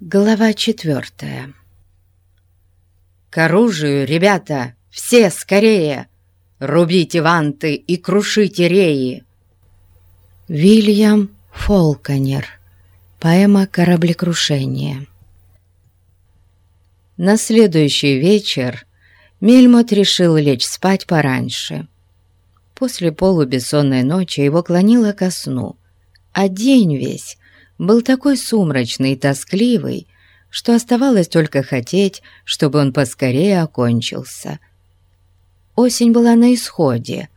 Глава четвертая «К оружию, ребята! Все скорее! Рубите ванты и крушите реи!» Вильям Фолконер. Поэма «Кораблекрушение». На следующий вечер Мельмот решил лечь спать пораньше. После полубессонной ночи его клонило ко сну, а день весь был такой сумрачный и тоскливый, что оставалось только хотеть, чтобы он поскорее окончился. Осень была на исходе.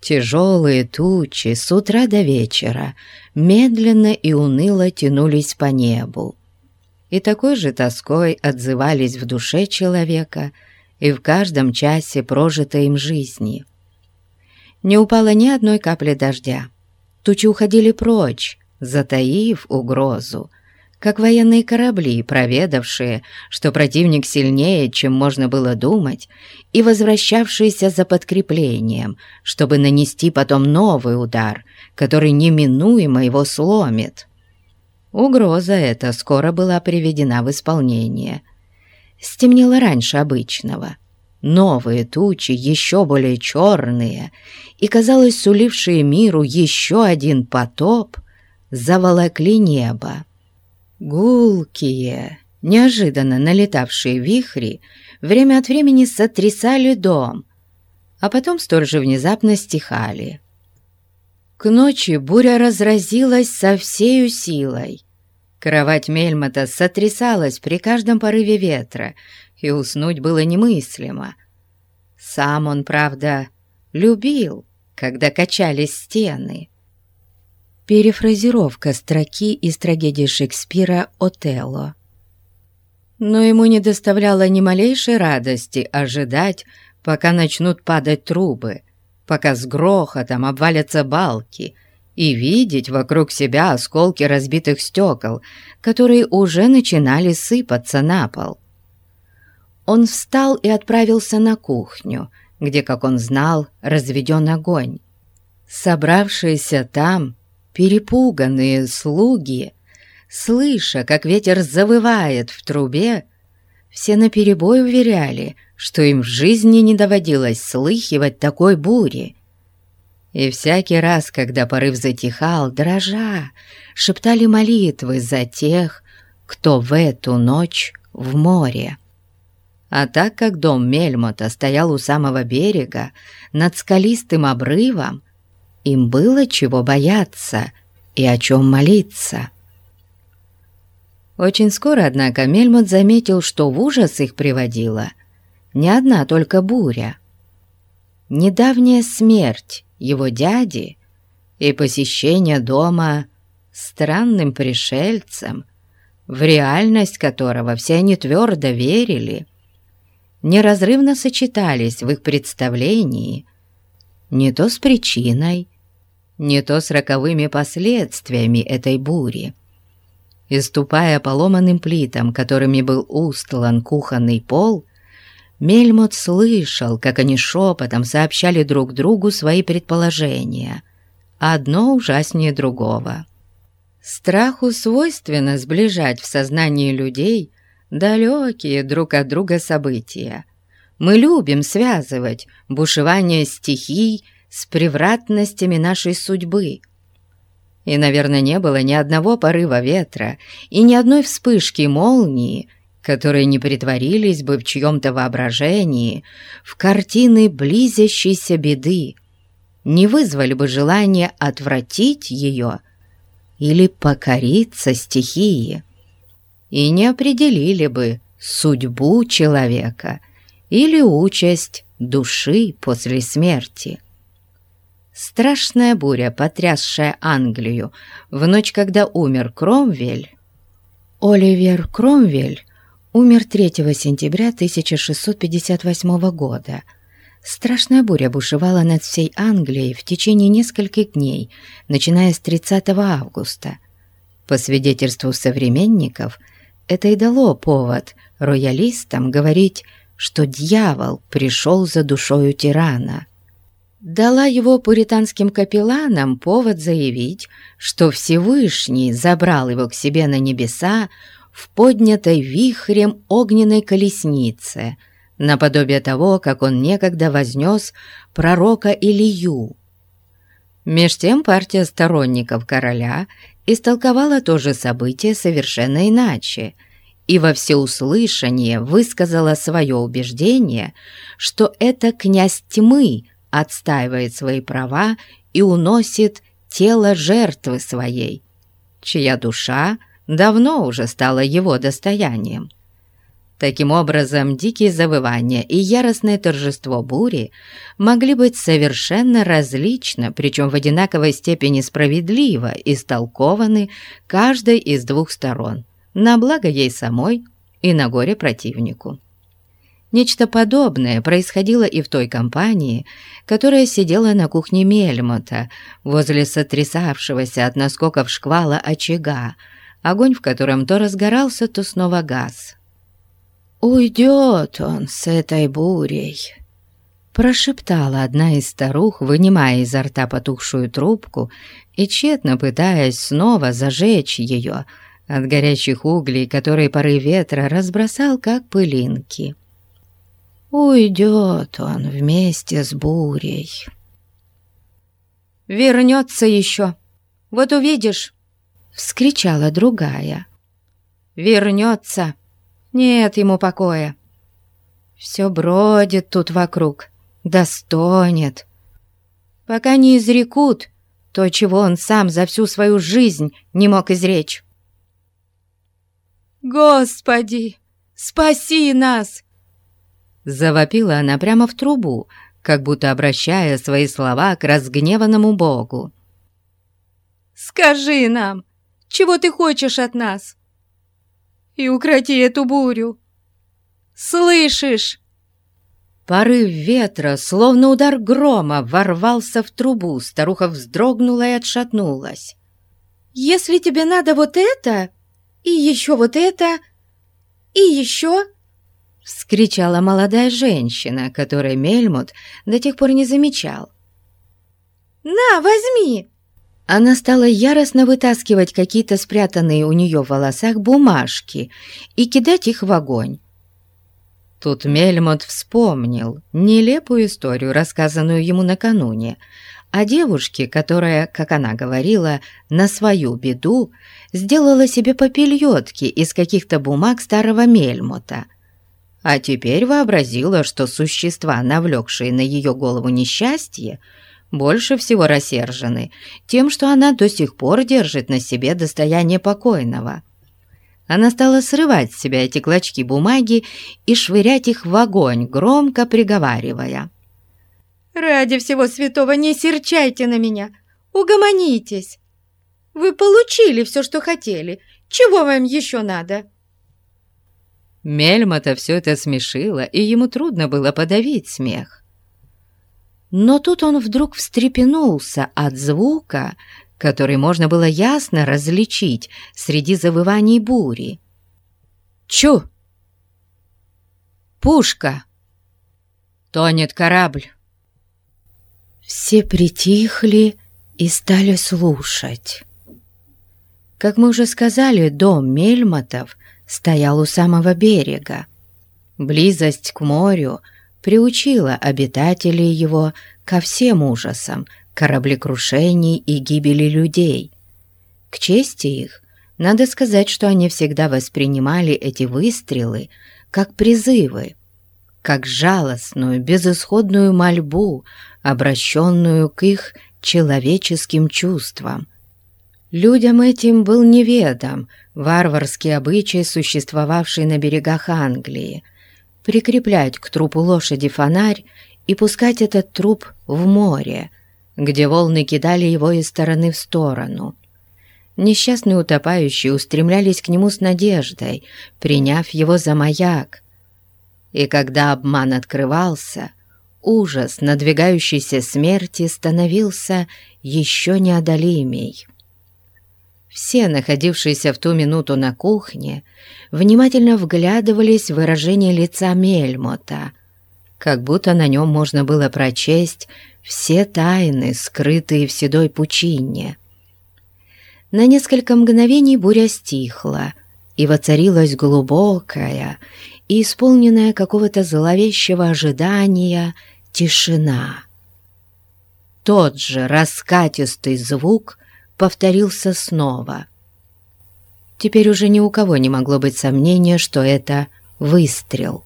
Тяжелые тучи с утра до вечера медленно и уныло тянулись по небу. И такой же тоской отзывались в душе человека и в каждом часе прожитой им жизни. Не упало ни одной капли дождя. Тучи уходили прочь, затаив угрозу, как военные корабли, проведавшие, что противник сильнее, чем можно было думать, и возвращавшиеся за подкреплением, чтобы нанести потом новый удар, который неминуемо его сломит. Угроза эта скоро была приведена в исполнение. Стемнело раньше обычного. Новые тучи, еще более черные, и, казалось, сулившие миру еще один потоп — заволокли небо. Гулкие, неожиданно налетавшие вихри время от времени сотрясали дом, а потом столь же внезапно стихали. К ночи буря разразилась со всею силой. Кровать Мельмота сотрясалась при каждом порыве ветра, и уснуть было немыслимо. Сам он, правда, любил, когда качались стены. Перефразировка строки из трагедии Шекспира «Отелло». Но ему не доставляло ни малейшей радости ожидать, пока начнут падать трубы, пока с грохотом обвалятся балки, и видеть вокруг себя осколки разбитых стекол, которые уже начинали сыпаться на пол. Он встал и отправился на кухню, где, как он знал, разведен огонь. Собравшиеся там Перепуганные слуги, слыша, как ветер завывает в трубе, все наперебой уверяли, что им в жизни не доводилось слыхивать такой бури. И всякий раз, когда порыв затихал, дрожа, шептали молитвы за тех, кто в эту ночь в море. А так как дом Мельмота стоял у самого берега, над скалистым обрывом, им было чего бояться и о чем молиться. Очень скоро, однако, Мельмот заметил, что в ужас их приводила не одна только буря. Недавняя смерть его дяди и посещение дома странным пришельцем, в реальность которого все они твердо верили, неразрывно сочетались в их представлении не то с причиной, не то с роковыми последствиями этой бури. И ступая по ломаным плитам, которыми был устлан кухонный пол, Мельмот слышал, как они шепотом сообщали друг другу свои предположения, одно ужаснее другого. Страху свойственно сближать в сознании людей далекие друг от друга события. Мы любим связывать бушевание стихий с превратностями нашей судьбы. И, наверное, не было ни одного порыва ветра и ни одной вспышки молнии, которые не притворились бы в чьем-то воображении в картины близящейся беды, не вызвали бы желание отвратить ее или покориться стихии, и не определили бы судьбу человека или участь души после смерти. Страшная буря, потрясшая Англию в ночь, когда умер Кромвель. Оливер Кромвель умер 3 сентября 1658 года. Страшная буря бушевала над всей Англией в течение нескольких дней, начиная с 30 августа. По свидетельству современников, это и дало повод роялистам говорить, что дьявол пришел за душою тирана дала его пуританским капелланам повод заявить, что Всевышний забрал его к себе на небеса в поднятой вихрем огненной колеснице, наподобие того, как он некогда вознес пророка Илью. Меж тем партия сторонников короля истолковала то же событие совершенно иначе и во всеуслышание высказала свое убеждение, что это князь тьмы отстаивает свои права и уносит тело жертвы своей, чья душа давно уже стала его достоянием. Таким образом, дикие завывания и яростное торжество бури могли быть совершенно различно, причем в одинаковой степени справедливо истолкованы каждой из двух сторон, на благо ей самой и на горе противнику. Нечто подобное происходило и в той компании, которая сидела на кухне Мельмота, возле сотрясавшегося от наскоков шквала очага, огонь в котором то разгорался, то снова газ. «Уйдет он с этой бурей», — прошептала одна из старух, вынимая изо рта потухшую трубку и тщетно пытаясь снова зажечь ее от горячих углей, которые порыв ветра разбросал, как пылинки. «Уйдет он вместе с бурей». «Вернется еще, вот увидишь», — вскричала другая. «Вернется». Нет ему покоя. Все бродит тут вокруг, достонет. Пока не изрекут то, чего он сам за всю свою жизнь не мог изречь. «Господи, спаси нас!» Завопила она прямо в трубу, как будто обращая свои слова к разгневанному Богу. «Скажи нам, чего ты хочешь от нас? и укроти эту бурю. Слышишь?» Порыв ветра, словно удар грома, ворвался в трубу. Старуха вздрогнула и отшатнулась. «Если тебе надо вот это, и еще вот это, и еще...» Вскричала молодая женщина, которой Мельмут до тех пор не замечал. «На, возьми!» Она стала яростно вытаскивать какие-то спрятанные у нее в волосах бумажки и кидать их в огонь. Тут Мельмот вспомнил нелепую историю, рассказанную ему накануне, о девушке, которая, как она говорила, на свою беду сделала себе попельотки из каких-то бумаг старого Мельмота, а теперь вообразила, что существа, навлекшие на ее голову несчастье, больше всего рассержены тем, что она до сих пор держит на себе достояние покойного. Она стала срывать с себя эти клочки бумаги и швырять их в огонь, громко приговаривая. «Ради всего святого не серчайте на меня! Угомонитесь! Вы получили все, что хотели! Чего вам еще надо?» Мельмота все это смешило, и ему трудно было подавить смех. Но тут он вдруг встрепенулся от звука, который можно было ясно различить среди завываний бури. «Чу! Пушка! Тонет корабль!» Все притихли и стали слушать. Как мы уже сказали, дом Мельмотов стоял у самого берега. Близость к морю — приучила обитателей его ко всем ужасам, кораблекрушений и гибели людей. К чести их, надо сказать, что они всегда воспринимали эти выстрелы как призывы, как жалостную, безысходную мольбу, обращенную к их человеческим чувствам. Людям этим был неведом варварский обычай, существовавший на берегах Англии – прикреплять к трупу лошади фонарь и пускать этот труп в море, где волны кидали его из стороны в сторону. Несчастные утопающие устремлялись к нему с надеждой, приняв его за маяк. И когда обман открывался, ужас надвигающейся смерти становился еще неодолимей. Все, находившиеся в ту минуту на кухне, внимательно вглядывались в выражение лица Мельмота, как будто на нем можно было прочесть все тайны, скрытые в седой пучине. На несколько мгновений буря стихла, и воцарилась глубокая и исполненная какого-то зловещего ожидания тишина. Тот же раскатистый звук повторился снова. Теперь уже ни у кого не могло быть сомнения, что это выстрел.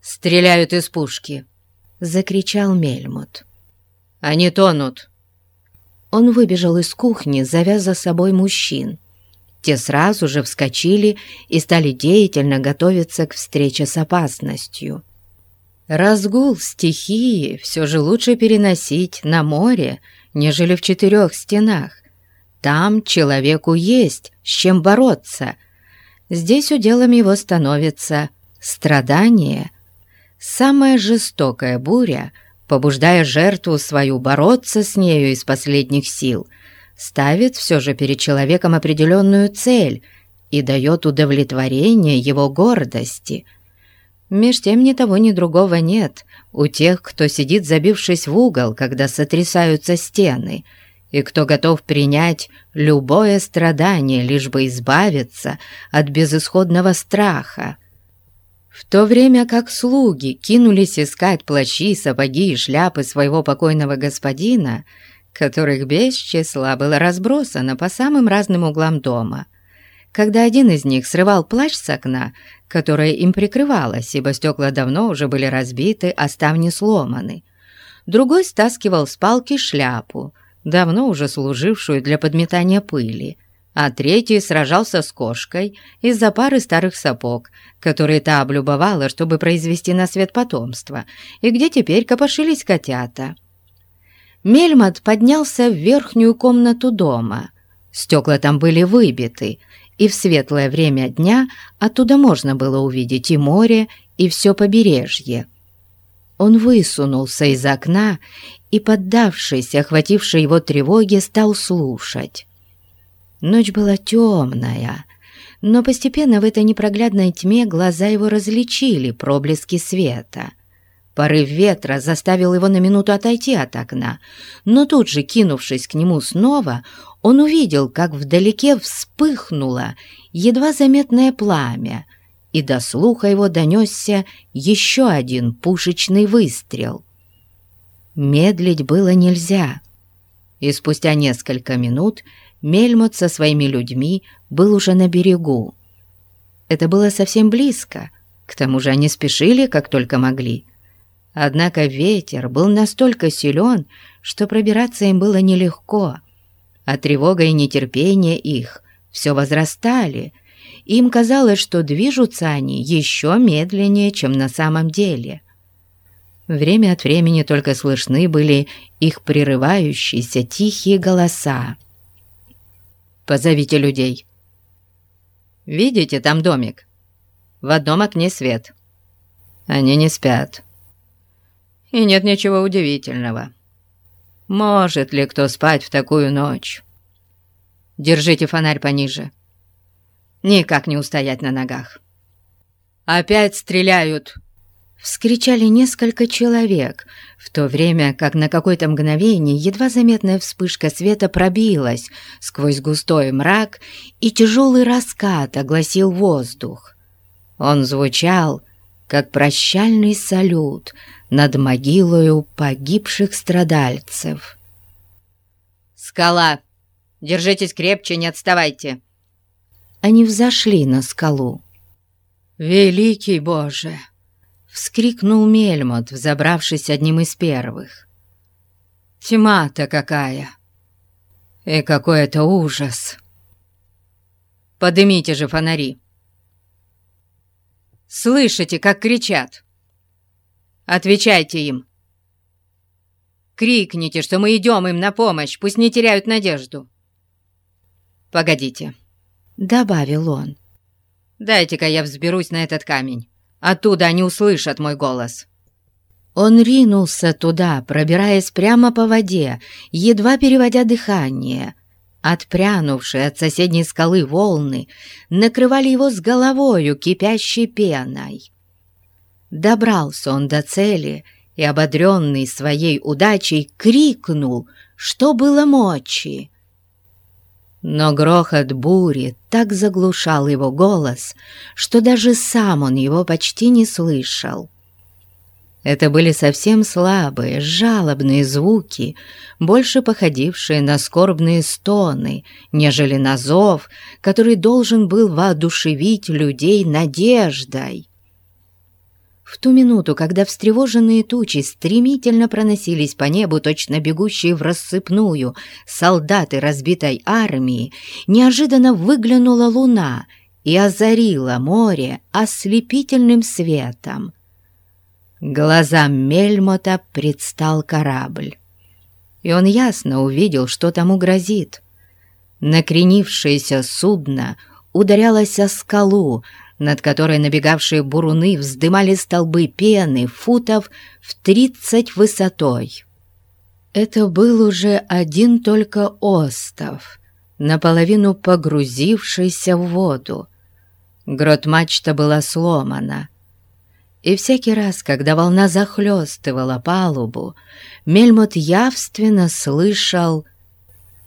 «Стреляют из пушки!» — закричал Мельмут. «Они тонут!» Он выбежал из кухни, завяз за собой мужчин. Те сразу же вскочили и стали деятельно готовиться к встрече с опасностью. Разгул стихии все же лучше переносить на море, нежели в четырех стенах. Там человеку есть с чем бороться. Здесь уделом его становится страдание. Самая жестокая буря, побуждая жертву свою бороться с нею из последних сил – ставит все же перед человеком определенную цель и дает удовлетворение его гордости. Меж тем ни того, ни другого нет у тех, кто сидит, забившись в угол, когда сотрясаются стены, и кто готов принять любое страдание, лишь бы избавиться от безысходного страха. В то время как слуги кинулись искать плащи, сапоги и шляпы своего покойного господина, которых без числа было разбросано по самым разным углам дома. Когда один из них срывал плащ с окна, которое им прикрывалось, ибо стекла давно уже были разбиты, а ставни сломаны, другой стаскивал с палки шляпу, давно уже служившую для подметания пыли, а третий сражался с кошкой из-за пары старых сапог, которые та облюбовала, чтобы произвести на свет потомство, и где теперь копошились котята. Мельмот поднялся в верхнюю комнату дома. Стекла там были выбиты, и в светлое время дня оттуда можно было увидеть и море, и все побережье. Он высунулся из окна и, поддавшись охватившей его тревоге, стал слушать. Ночь была темная, но постепенно в этой непроглядной тьме глаза его различили проблески света — Порыв ветра заставил его на минуту отойти от окна, но тут же, кинувшись к нему снова, он увидел, как вдалеке вспыхнуло едва заметное пламя, и до слуха его донесся еще один пушечный выстрел. Медлить было нельзя, и спустя несколько минут Мельмот со своими людьми был уже на берегу. Это было совсем близко, к тому же они спешили, как только могли — Однако ветер был настолько силен, что пробираться им было нелегко, а тревога и нетерпение их все возрастали. Им казалось, что движутся они еще медленнее, чем на самом деле. Время от времени только слышны были их прерывающиеся тихие голоса. «Позовите людей!» «Видите, там домик? В одном окне свет. Они не спят». И нет ничего удивительного. Может ли кто спать в такую ночь? Держите фонарь пониже. Никак не устоять на ногах. Опять стреляют!» Вскричали несколько человек, в то время как на какое-то мгновение едва заметная вспышка света пробилась сквозь густой мрак, и тяжелый раскат огласил воздух. Он звучал, как прощальный салют над могилою погибших страдальцев. «Скала! Держитесь крепче, не отставайте!» Они взошли на скалу. «Великий Боже!» — вскрикнул Мельмот, взобравшись одним из первых. «Тьма-то какая! И какой это ужас!» «Подымите же фонари!» «Слышите, как кричат?» Отвечайте им. Крикните, что мы идем им на помощь, пусть не теряют надежду. Погодите, — добавил он. Дайте-ка я взберусь на этот камень. Оттуда они услышат мой голос. Он ринулся туда, пробираясь прямо по воде, едва переводя дыхание. Отпрянувшие от соседней скалы волны накрывали его с головою кипящей пеной. Добрался он до цели и, ободренный своей удачей, крикнул, что было мочи. Но грохот бури так заглушал его голос, что даже сам он его почти не слышал. Это были совсем слабые, жалобные звуки, больше походившие на скорбные стоны, нежели на зов, который должен был воодушевить людей надеждой. В ту минуту, когда встревоженные тучи стремительно проносились по небу, точно бегущие в рассыпную солдаты разбитой армии, неожиданно выглянула луна и озарила море ослепительным светом. Глазам Мельмота предстал корабль, и он ясно увидел, что тому грозит. Накренившееся судно ударялось о скалу, над которой набегавшие буруны вздымали столбы пены футов в тридцать высотой. Это был уже один только остов, наполовину погрузившийся в воду. Грот-мачта была сломана, и всякий раз, когда волна захлестывала палубу, Мельмот явственно слышал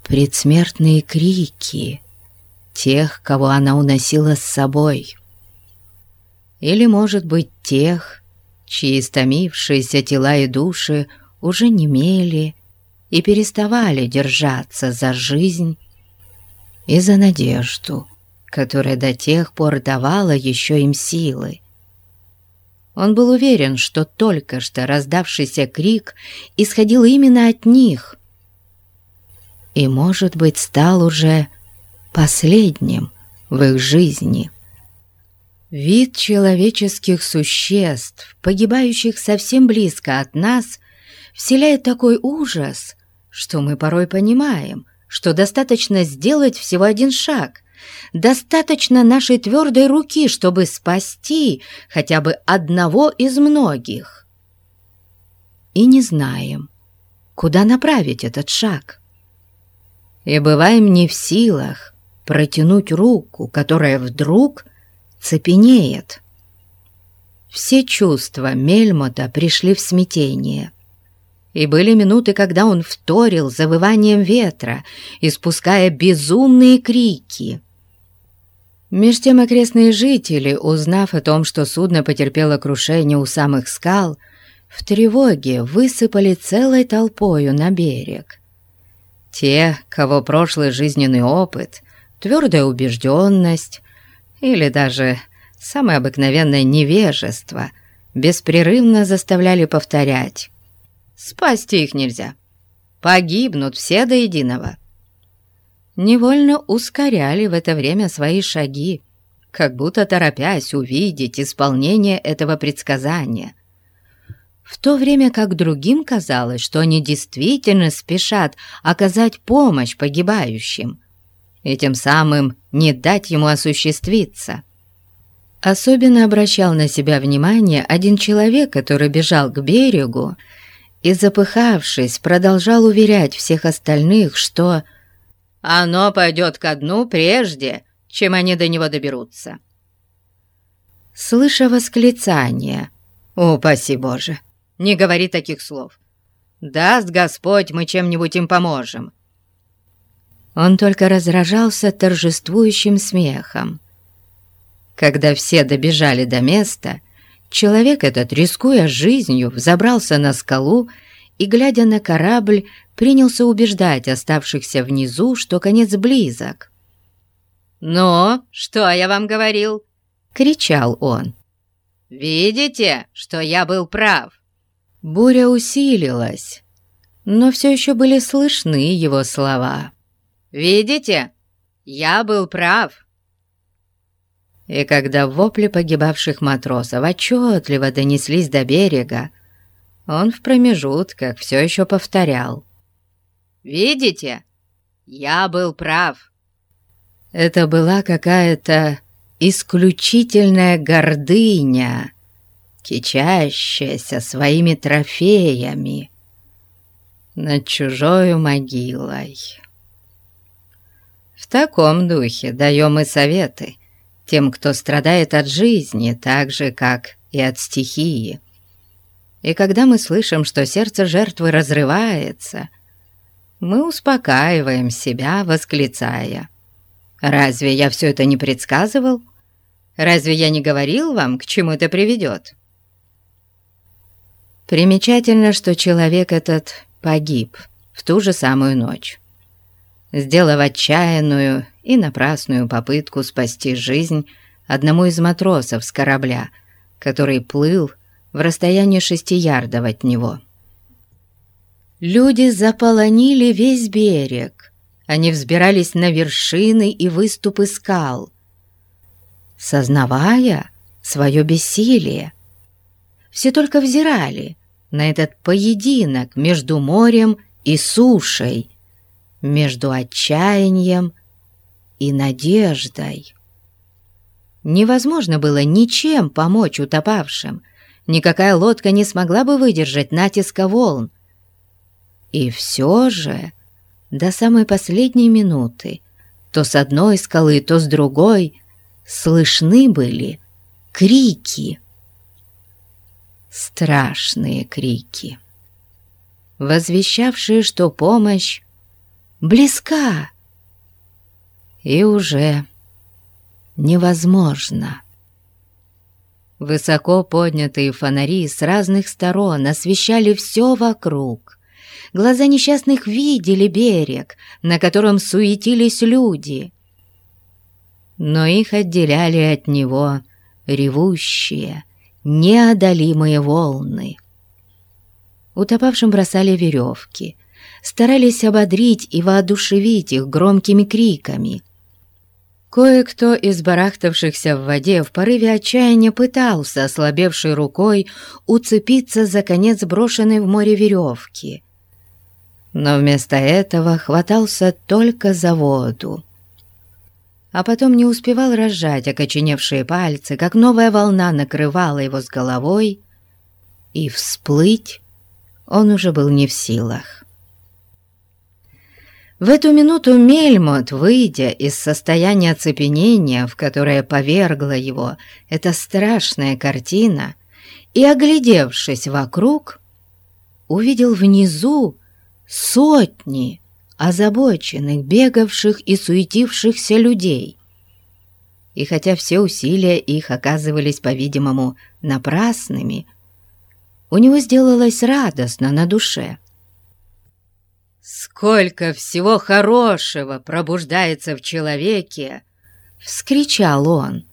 предсмертные крики тех, кого она уносила с собой. Или, может быть, тех, чьи истомившиеся тела и души уже немели и переставали держаться за жизнь и за надежду, которая до тех пор давала еще им силы. Он был уверен, что только что раздавшийся крик исходил именно от них. И, может быть, стал уже последним в их жизни. Вид человеческих существ, погибающих совсем близко от нас, вселяет такой ужас, что мы порой понимаем, что достаточно сделать всего один шаг, Достаточно нашей твердой руки, чтобы спасти хотя бы одного из многих. И не знаем, куда направить этот шаг. И бываем не в силах протянуть руку, которая вдруг цепенеет. Все чувства Мельмота пришли в смятение. И были минуты, когда он вторил завыванием ветра, испуская безумные крики. Меж тем окрестные жители, узнав о том, что судно потерпело крушение у самых скал, в тревоге высыпали целой толпою на берег. Те, кого прошлый жизненный опыт, твердая убежденность или даже самое обыкновенное невежество беспрерывно заставляли повторять «Спасти их нельзя, погибнут все до единого» невольно ускоряли в это время свои шаги, как будто торопясь увидеть исполнение этого предсказания. В то время как другим казалось, что они действительно спешат оказать помощь погибающим и тем самым не дать ему осуществиться. Особенно обращал на себя внимание один человек, который бежал к берегу и, запыхавшись, продолжал уверять всех остальных, что оно пойдет ко дну прежде, чем они до него доберутся. Слыша восклицание, «Упаси Боже, не говори таких слов! Даст Господь, мы чем-нибудь им поможем!» Он только разражался торжествующим смехом. Когда все добежали до места, человек этот, рискуя жизнью, взобрался на скалу и, глядя на корабль, принялся убеждать оставшихся внизу, что конец близок. «Ну, что я вам говорил?» — кричал он. «Видите, что я был прав?» Буря усилилась, но все еще были слышны его слова. «Видите, я был прав!» И когда вопли погибавших матросов отчетливо донеслись до берега, он в промежутках все еще повторял. «Видите? Я был прав». Это была какая-то исключительная гордыня, кичащаяся своими трофеями над чужой могилой. В таком духе даем мы советы тем, кто страдает от жизни, так же, как и от стихии. И когда мы слышим, что сердце жертвы разрывается, мы успокаиваем себя, восклицая. «Разве я все это не предсказывал? Разве я не говорил вам, к чему это приведет?» Примечательно, что человек этот погиб в ту же самую ночь, сделав отчаянную и напрасную попытку спасти жизнь одному из матросов с корабля, который плыл в расстоянии шести ярдов от него. Люди заполонили весь берег, они взбирались на вершины и выступы скал, сознавая свое бессилие. Все только взирали на этот поединок между морем и сушей, между отчаянием и надеждой. Невозможно было ничем помочь утопавшим, никакая лодка не смогла бы выдержать натиска волн. И все же до самой последней минуты то с одной скалы, то с другой слышны были крики. Страшные крики, возвещавшие, что помощь близка и уже невозможно. Высоко поднятые фонари с разных сторон освещали все вокруг. Глаза несчастных видели берег, на котором суетились люди. Но их отделяли от него ревущие, неодолимые волны. Утопавшим бросали веревки, старались ободрить и воодушевить их громкими криками — Кое-кто из барахтавшихся в воде в порыве отчаяния пытался, ослабевшей рукой, уцепиться за конец брошенной в море веревки. Но вместо этого хватался только за воду. А потом не успевал разжать окоченевшие пальцы, как новая волна накрывала его с головой, и всплыть он уже был не в силах. В эту минуту Мельмот, выйдя из состояния оцепенения, в которое повергла его эта страшная картина, и, оглядевшись вокруг, увидел внизу сотни озабоченных, бегавших и суетившихся людей. И хотя все усилия их оказывались, по-видимому, напрасными, у него сделалось радостно на душе — «Сколько всего хорошего пробуждается в человеке!» — вскричал он.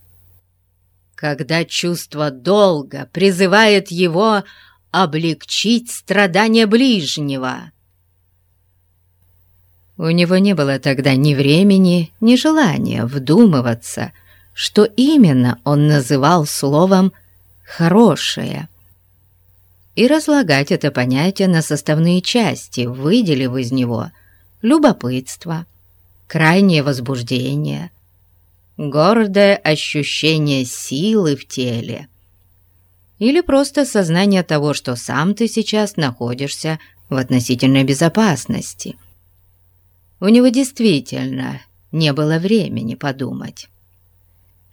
«Когда чувство долга призывает его облегчить страдания ближнего!» У него не было тогда ни времени, ни желания вдумываться, что именно он называл словом «хорошее» и разлагать это понятие на составные части, выделив из него любопытство, крайнее возбуждение, гордое ощущение силы в теле или просто сознание того, что сам ты сейчас находишься в относительной безопасности. У него действительно не было времени подумать.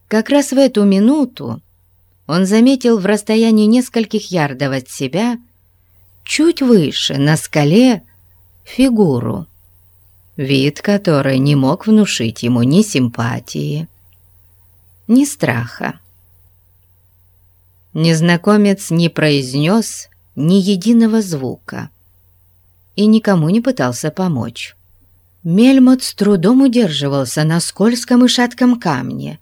Как раз в эту минуту он заметил в расстоянии нескольких ярдов от себя, чуть выше, на скале, фигуру, вид которой не мог внушить ему ни симпатии, ни страха. Незнакомец не произнес ни единого звука и никому не пытался помочь. Мельмот с трудом удерживался на скользком и шатком камне.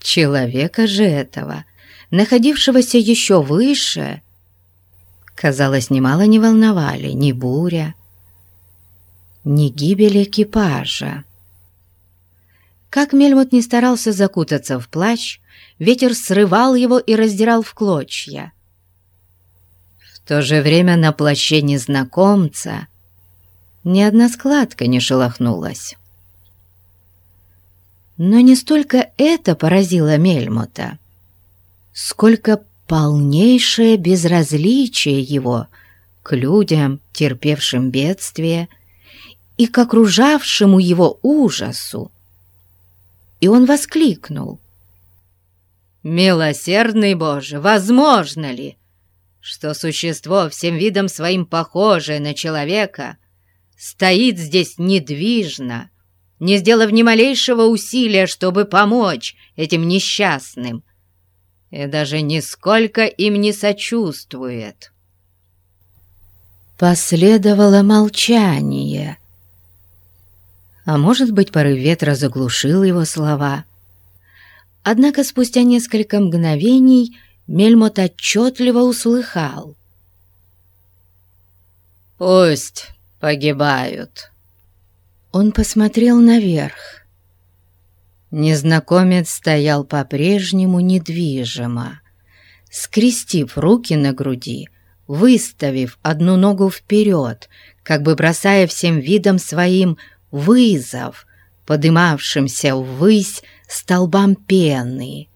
Человека же этого находившегося еще выше, казалось, немало не волновали ни буря, ни гибель экипажа. Как Мельмут не старался закутаться в плащ, ветер срывал его и раздирал в клочья. В то же время на плаще незнакомца ни одна складка не шелохнулась. Но не столько это поразило Мельмота, сколько полнейшее безразличие его к людям, терпевшим бедствие, и к окружавшему его ужасу. И он воскликнул. «Милосердный Боже, возможно ли, что существо, всем видом своим похожее на человека, стоит здесь недвижно, не сделав ни малейшего усилия, чтобы помочь этим несчастным, и даже нисколько им не сочувствует. Последовало молчание. А может быть, порыв ветра заглушил его слова. Однако спустя несколько мгновений Мельмот отчетливо услыхал. «Пусть погибают». Он посмотрел наверх. Незнакомец стоял по-прежнему недвижимо, скрестив руки на груди, выставив одну ногу вперед, как бы бросая всем видом своим вызов, подымавшимся ввысь столбам пены.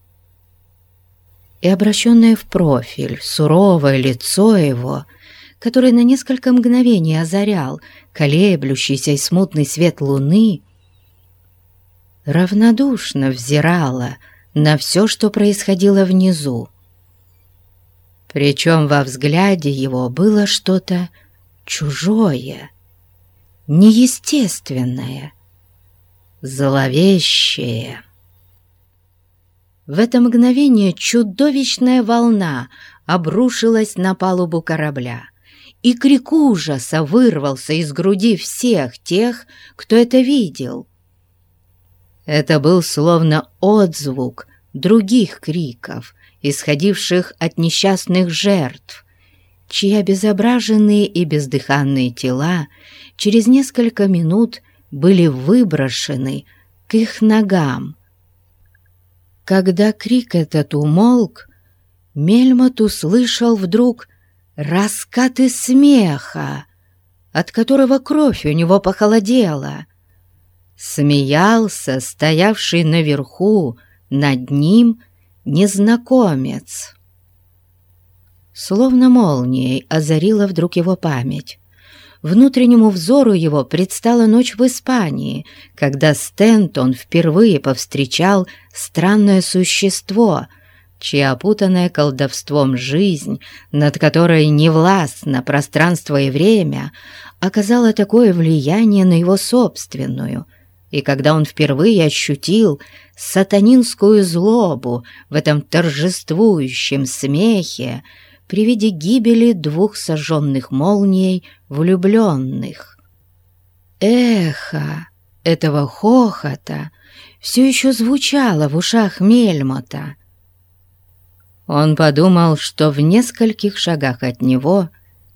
И обращенное в профиль суровое лицо его, которое на несколько мгновений озарял колеблющийся и смутный свет луны, равнодушно взирало на все, что происходило внизу. Причем во взгляде его было что-то чужое, неестественное, зловещее. В это мгновение чудовищная волна обрушилась на палубу корабля, и крик ужаса вырвался из груди всех тех, кто это видел. Это был словно отзвук других криков, исходивших от несчастных жертв, чьи обезображенные и бездыханные тела через несколько минут были выброшены к их ногам. Когда крик этот умолк, Мельмот услышал вдруг раскаты смеха, от которого кровь у него похолодела. Смеялся стоявший наверху, над ним — незнакомец. Словно молнией озарила вдруг его память. Внутреннему взору его предстала ночь в Испании, когда Стентон впервые повстречал странное существо, чья опутанная колдовством жизнь, над которой не властно пространство и время, оказала такое влияние на его собственную, и когда он впервые ощутил сатанинскую злобу в этом торжествующем смехе при виде гибели двух сожженных молнией влюбленных. Эхо этого хохота все еще звучало в ушах Мельмота. Он подумал, что в нескольких шагах от него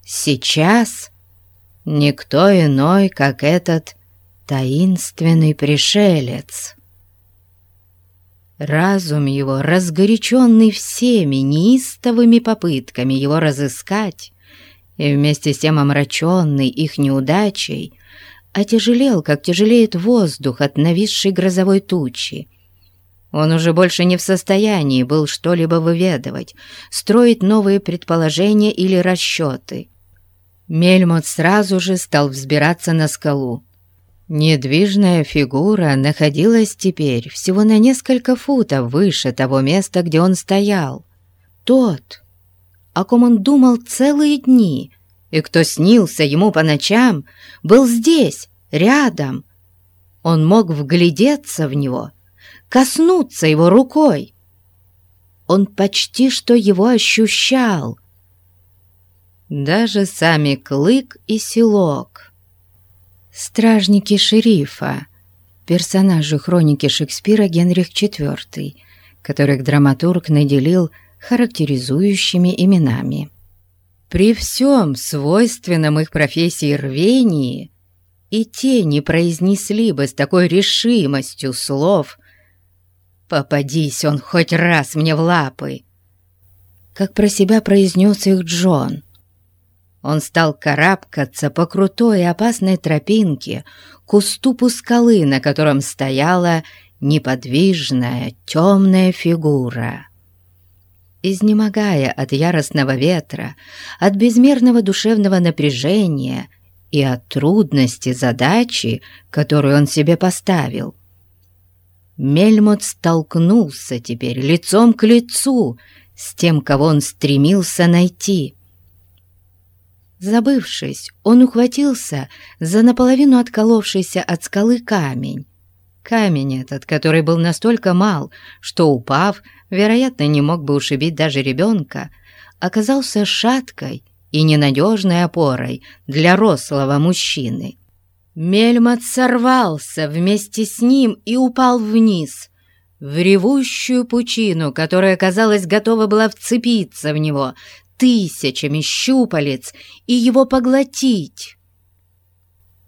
сейчас никто иной, как этот таинственный пришелец. Разум его, разгоряченный всеми неистовыми попытками его разыскать, и вместе с тем омраченный их неудачей, отяжелел, как тяжелеет воздух от нависшей грозовой тучи. Он уже больше не в состоянии был что-либо выведывать, строить новые предположения или расчеты. Мельмот сразу же стал взбираться на скалу, Недвижная фигура находилась теперь всего на несколько футов выше того места, где он стоял. Тот, о ком он думал целые дни, и кто снился ему по ночам, был здесь, рядом. Он мог вглядеться в него, коснуться его рукой. Он почти что его ощущал. Даже сами Клык и Селок Стражники шерифа, персонажи хроники Шекспира Генрих IV, которых драматург наделил характеризующими именами. При всем свойственном их профессии рвении и те не произнесли бы с такой решимостью слов «Попадись он хоть раз мне в лапы!» Как про себя произнес их Джон – он стал карабкаться по крутой и опасной тропинке к уступу скалы, на котором стояла неподвижная темная фигура. Изнемогая от яростного ветра, от безмерного душевного напряжения и от трудности задачи, которую он себе поставил, Мельмот столкнулся теперь лицом к лицу с тем, кого он стремился найти — Забывшись, он ухватился за наполовину отколовшийся от скалы камень. Камень этот, который был настолько мал, что, упав, вероятно, не мог бы ушибить даже ребенка, оказался шаткой и ненадежной опорой для рослого мужчины. Мельмот сорвался вместе с ним и упал вниз, в ревущую пучину, которая, казалось, готова была вцепиться в него тысячами щупалец и его поглотить.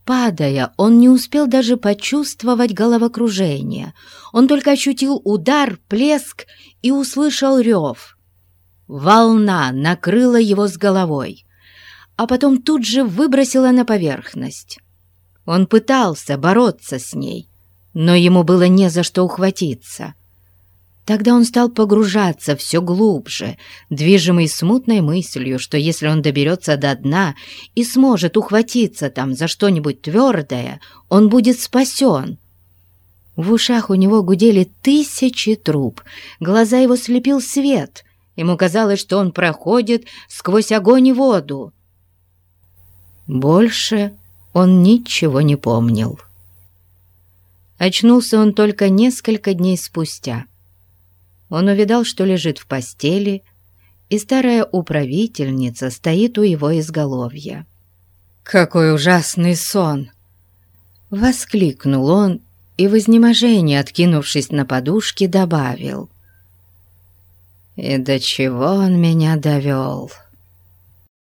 Падая, он не успел даже почувствовать головокружение. Он только ощутил удар, плеск и услышал рев. Волна накрыла его с головой, а потом тут же выбросила на поверхность. Он пытался бороться с ней, но ему было не за что ухватиться. Тогда он стал погружаться все глубже, движимый смутной мыслью, что если он доберется до дна и сможет ухватиться там за что-нибудь твердое, он будет спасен. В ушах у него гудели тысячи труб, глаза его слепил свет — Ему казалось, что он проходит сквозь огонь и воду. Больше он ничего не помнил. Очнулся он только несколько дней спустя. Он увидал, что лежит в постели, и старая управительница стоит у его изголовья. «Какой ужасный сон!» Воскликнул он и в изнеможении, откинувшись на подушке, добавил — и до чего он меня довел?»